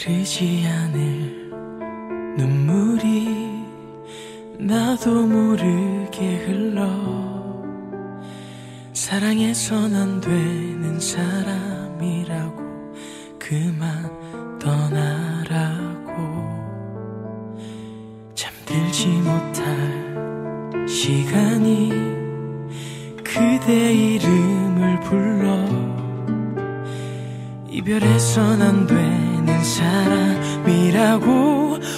마르지 않을 눈물이 나도 모르게 흘러. 사랑해선 안 되는 사람이라고 그만 떠나라고. 잠들지 못할 시간이 그대 이름을 불러. 이별해선 안 되는 사람이라고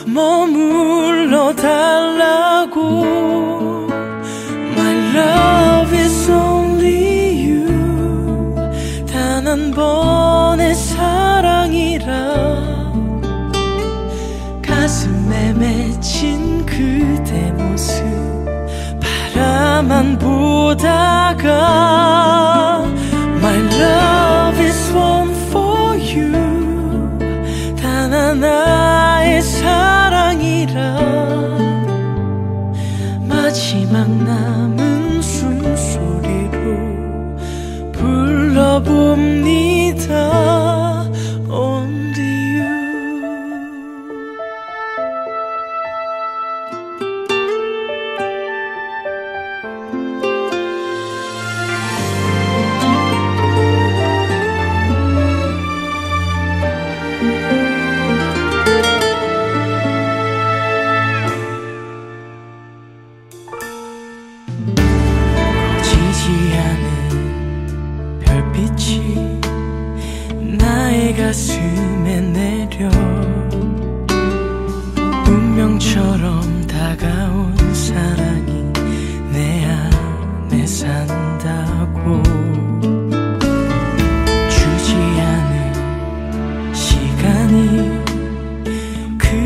머물러 달라고. My love is only you. 단 한 번의 사랑이라. 가슴에 맺힌 그대 모습 바라만 보다가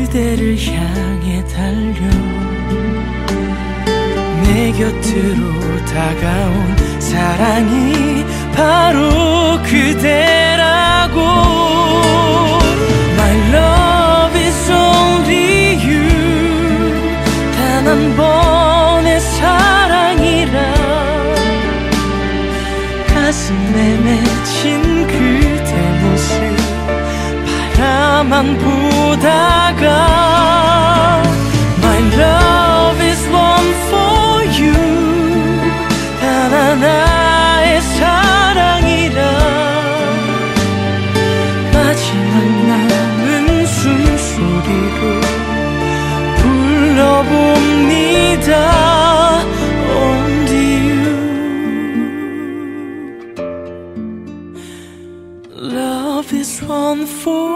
그대를 향해 달려 내 곁으로 다가온 사랑이 바로 그대라고. My love is only you. 단 한 번의 사랑이라. 가슴에 맺힌 그대 모습 바라만 보다가 My love is one for you 단 하나의 사랑이라 마지막 남은 숨소리로 불러봅니다 Only you Love is one for you